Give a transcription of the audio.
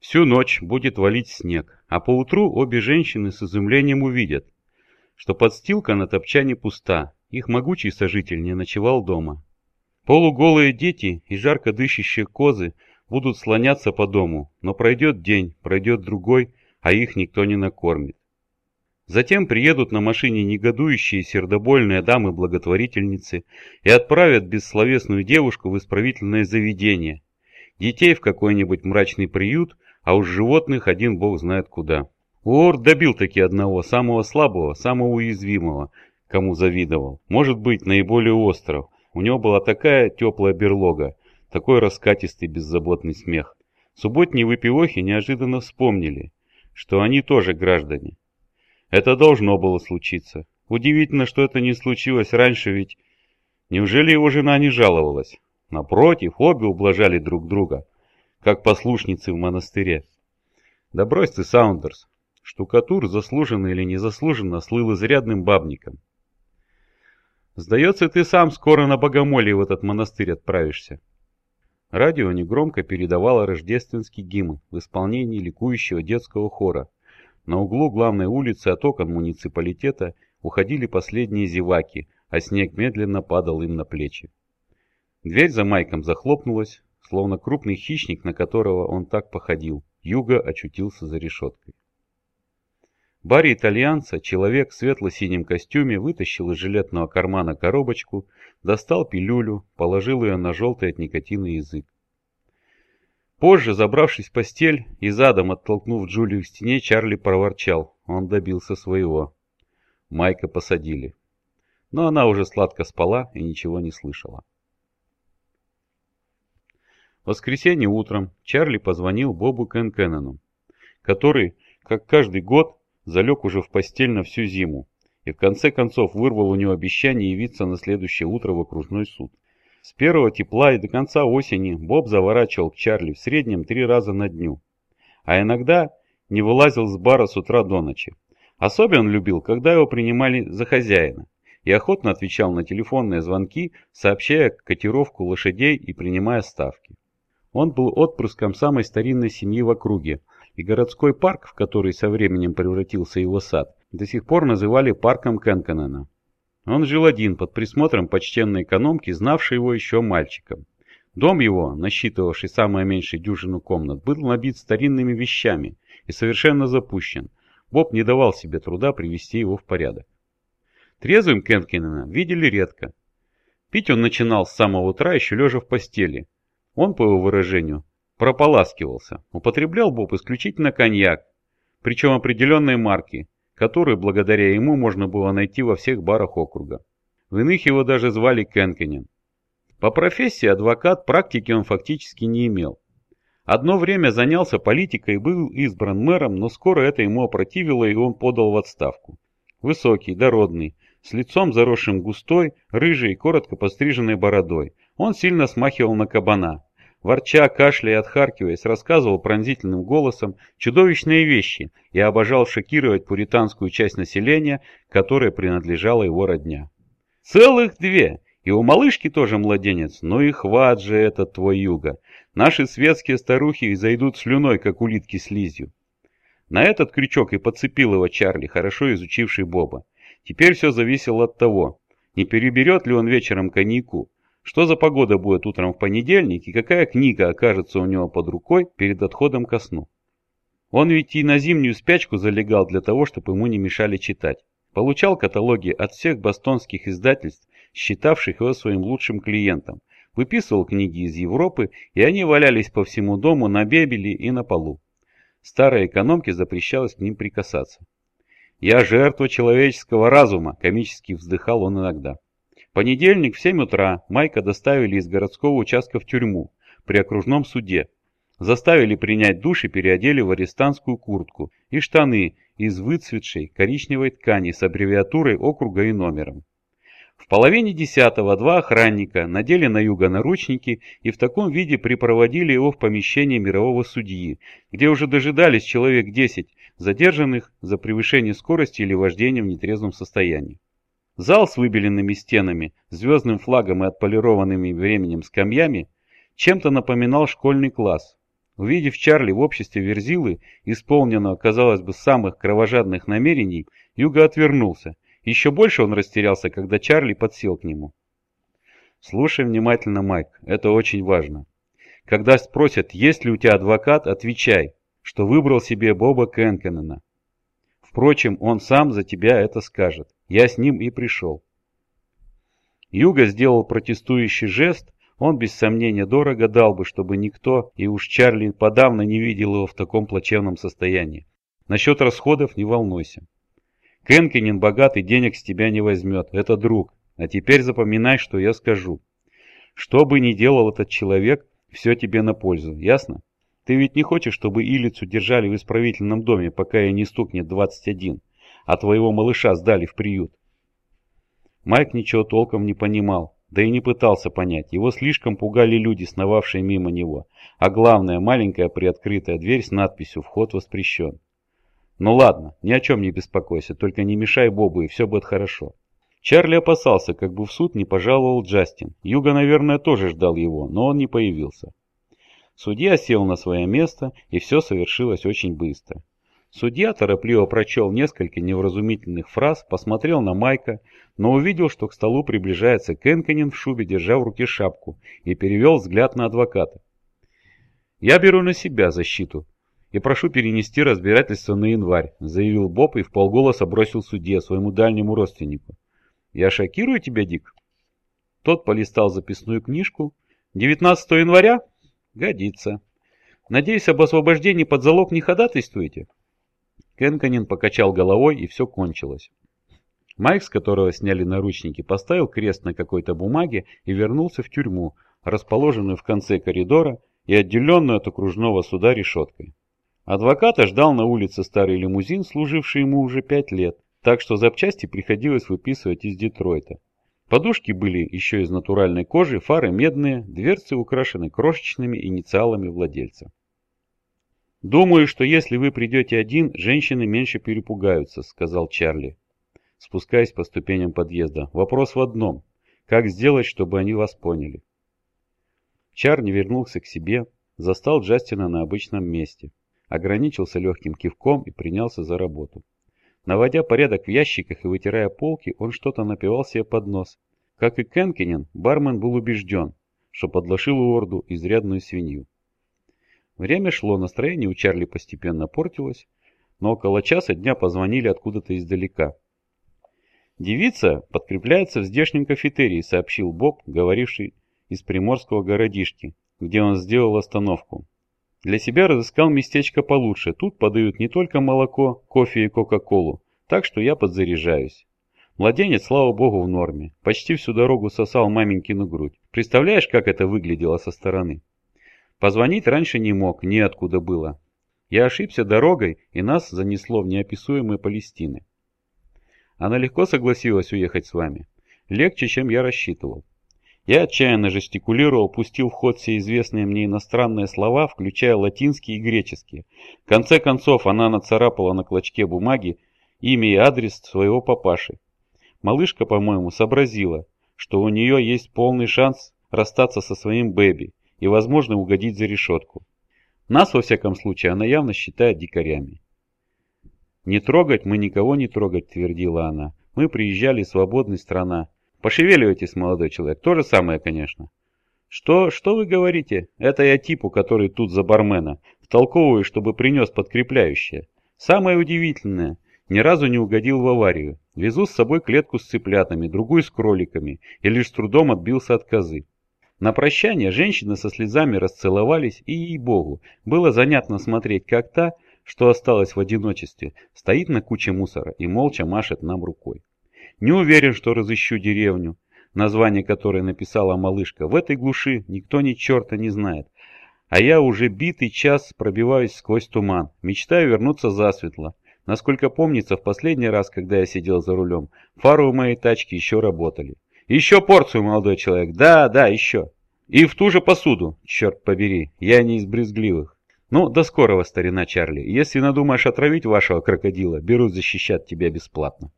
Всю ночь будет валить снег, а поутру обе женщины с изумлением увидят, что подстилка на топчане пуста, их могучий сожитель не ночевал дома. Полуголые дети и жарко дышащие козы будут слоняться по дому, но пройдет день, пройдет другой, а их никто не накормит. Затем приедут на машине негодующие сердобольные дамы-благотворительницы и отправят бессловесную девушку в исправительное заведение, детей в какой-нибудь мрачный приют, а уж животных один бог знает куда. Уорд добил таки одного, самого слабого, самого уязвимого, кому завидовал. Может быть, наиболее остров. У него была такая теплая берлога, такой раскатистый беззаботный смех. Субботние выпивохи неожиданно вспомнили, что они тоже граждане. Это должно было случиться. Удивительно, что это не случилось раньше, ведь... Неужели его жена не жаловалась? Напротив, обе ублажали друг друга, как послушницы в монастыре. Да брось ты, Саундерс. Штукатур, заслуженно или незаслуженно, слыл изрядным бабником. Сдается, ты сам скоро на богомолье в этот монастырь отправишься. Радио негромко передавало рождественский гимн в исполнении ликующего детского хора. На углу главной улицы от окон муниципалитета уходили последние зеваки, а снег медленно падал им на плечи. Дверь за Майком захлопнулась, словно крупный хищник, на которого он так походил. Юга очутился за решеткой. Барри итальянца, человек в светло-синем костюме, вытащил из жилетного кармана коробочку, достал пилюлю, положил ее на желтый от никотина язык. Позже, забравшись в постель и задом оттолкнув Джулию к стене, Чарли проворчал. Он добился своего. Майка посадили. Но она уже сладко спала и ничего не слышала. В воскресенье утром Чарли позвонил Бобу Кенкеннону, который, как каждый год, залег уже в постель на всю зиму и в конце концов вырвал у него обещание явиться на следующее утро в окружной суд. С первого тепла и до конца осени Боб заворачивал к Чарли в среднем три раза на дню, а иногда не вылазил с бара с утра до ночи. Особенно он любил, когда его принимали за хозяина, и охотно отвечал на телефонные звонки, сообщая котировку лошадей и принимая ставки. Он был отпрыском самой старинной семьи в округе, и городской парк, в который со временем превратился его сад, до сих пор называли парком Кенкенена. Он жил один, под присмотром почтенной экономки, знавшей его еще мальчиком. Дом его, насчитывавший самое меньшее дюжину комнат, был набит старинными вещами и совершенно запущен. Боб не давал себе труда привести его в порядок. Трезвым Кенкинена видели редко. Пить он начинал с самого утра, еще лежа в постели. Он, по его выражению, прополаскивался. Употреблял Боб исключительно коньяк, причем определенной марки – который благодаря ему можно было найти во всех барах округа. В иных его даже звали Кенкенен. По профессии адвокат практики он фактически не имел. Одно время занялся политикой и был избран мэром, но скоро это ему опротивило и он подал в отставку. Высокий, дородный, с лицом заросшим густой, рыжей, коротко постриженной бородой. Он сильно смахивал на кабана, ворча, кашляя и отхаркиваясь, рассказывал пронзительным голосом чудовищные вещи и обожал шокировать пуританскую часть населения, которой принадлежала его родня. «Целых две! И у малышки тоже младенец, ну и хват же этот твой юга! Наши светские старухи зайдут слюной, как улитки слизью!» На этот крючок и подцепил его Чарли, хорошо изучивший Боба. Теперь все зависело от того, не переберет ли он вечером коньяку, что за погода будет утром в понедельник и какая книга окажется у него под рукой перед отходом ко сну. Он ведь и на зимнюю спячку залегал для того, чтобы ему не мешали читать. Получал каталоги от всех бостонских издательств, считавших его своим лучшим клиентом. Выписывал книги из Европы, и они валялись по всему дому на бебели и на полу. Старой экономке запрещалось к ним прикасаться. «Я жертва человеческого разума», – комически вздыхал он иногда понедельник в 7 утра Майка доставили из городского участка в тюрьму при окружном суде. Заставили принять душ и переодели в арестантскую куртку и штаны из выцветшей коричневой ткани с аббревиатурой округа и номером. В половине десятого два охранника надели на юго наручники и в таком виде припроводили его в помещение мирового судьи, где уже дожидались человек 10 задержанных за превышение скорости или вождение в нетрезвом состоянии. Зал с выбеленными стенами, звездным флагом и отполированными временем скамьями чем-то напоминал школьный класс. Увидев Чарли в обществе Верзилы, исполненного, казалось бы, самых кровожадных намерений, Юга отвернулся. Еще больше он растерялся, когда Чарли подсел к нему. «Слушай внимательно, Майк, это очень важно. Когда спросят, есть ли у тебя адвокат, отвечай, что выбрал себе Боба Кенкенена. Впрочем, он сам за тебя это скажет. Я с ним и пришел». Юга сделал протестующий жест, он без сомнения дорого дал бы, чтобы никто, и уж Чарли подавно не видел его в таком плачевном состоянии. Насчет расходов не волнуйся. Кенкинин богатый денег с тебя не возьмет, это друг. А теперь запоминай, что я скажу. Что бы ни делал этот человек, все тебе на пользу, ясно? Ты ведь не хочешь, чтобы Илицу держали в исправительном доме, пока ей не стукнет 21, а твоего малыша сдали в приют? Майк ничего толком не понимал, да и не пытался понять. Его слишком пугали люди, сновавшие мимо него. А главное, маленькая приоткрытая дверь с надписью «Вход воспрещен». Ну ладно, ни о чем не беспокойся, только не мешай Бобу, и все будет хорошо. Чарли опасался, как бы в суд не пожаловал Джастин. Юга, наверное, тоже ждал его, но он не появился. Судья сел на свое место, и все совершилось очень быстро. Судья торопливо прочел несколько невразумительных фраз, посмотрел на Майка, но увидел, что к столу приближается Кенканин в шубе, держа в руке шапку, и перевел взгляд на адвоката. «Я беру на себя защиту и прошу перенести разбирательство на январь», заявил Боб и вполголоса бросил судье, своему дальнему родственнику. «Я шокирую тебя, Дик?» Тот полистал записную книжку. «19 января? Годится. Надеюсь, об освобождении под залог не ходатайствуете?» Кенканин покачал головой, и все кончилось. Майк, с которого сняли наручники, поставил крест на какой-то бумаге и вернулся в тюрьму, расположенную в конце коридора и отделенную от окружного суда решеткой. Адвоката ждал на улице старый лимузин, служивший ему уже пять лет, так что запчасти приходилось выписывать из Детройта. Подушки были еще из натуральной кожи, фары медные, дверцы украшены крошечными инициалами владельца. «Думаю, что если вы придете один, женщины меньше перепугаются», — сказал Чарли, спускаясь по ступеням подъезда. «Вопрос в одном. Как сделать, чтобы они вас поняли?» Чарли вернулся к себе, застал Джастина на обычном месте, ограничился легким кивком и принялся за работу. Наводя порядок в ящиках и вытирая полки, он что-то напивал себе под нос. Как и Кенкинен, бармен был убежден, что подложил Уорду изрядную свинью. Время шло, настроение у Чарли постепенно портилось, но около часа дня позвонили откуда-то издалека. «Девица подкрепляется в здешнем кафетерии», — сообщил Боб, говоривший из приморского городишки, где он сделал остановку. Для себя разыскал местечко получше. Тут подают не только молоко, кофе и кока-колу, так что я подзаряжаюсь. Младенец, слава богу, в норме. Почти всю дорогу сосал маменькину грудь. Представляешь, как это выглядело со стороны? Позвонить раньше не мог, неоткуда было. Я ошибся дорогой, и нас занесло в неописуемые Палестины. Она легко согласилась уехать с вами. Легче, чем я рассчитывал. Я отчаянно жестикулировал, пустил в ход все известные мне иностранные слова, включая латинские и греческие. В конце концов, она нацарапала на клочке бумаги имя и адрес своего папаши. Малышка, по-моему, сообразила, что у нее есть полный шанс расстаться со своим Бэби, и, возможно, угодить за решетку. Нас, во всяком случае, она явно считает дикарями. «Не трогать мы никого не трогать», — твердила она. «Мы приезжали, свободная страна. Пошевеливайтесь, молодой человек. То же самое, конечно». «Что, что вы говорите? Это я типу, который тут за бармена. Втолковываю, чтобы принес подкрепляющее. Самое удивительное, ни разу не угодил в аварию. Везу с собой клетку с цыплятами, другую с кроликами, и лишь с трудом отбился от козы. На прощание женщины со слезами расцеловались, и, ей-богу, было занятно смотреть, как та, что осталась в одиночестве, стоит на куче мусора и молча машет нам рукой. Не уверен, что разыщу деревню, название которой написала малышка. В этой глуши никто ни черта не знает. А я уже битый час пробиваюсь сквозь туман, мечтаю вернуться засветло. Насколько помнится, в последний раз, когда я сидел за рулем, фары у моей тачки еще работали. Еще порцию, молодой человек. Да, да, еще. И в ту же посуду, черт побери. Я не из брезгливых. Ну, до скорого, старина Чарли. Если надумаешь отравить вашего крокодила, беру защищать тебя бесплатно.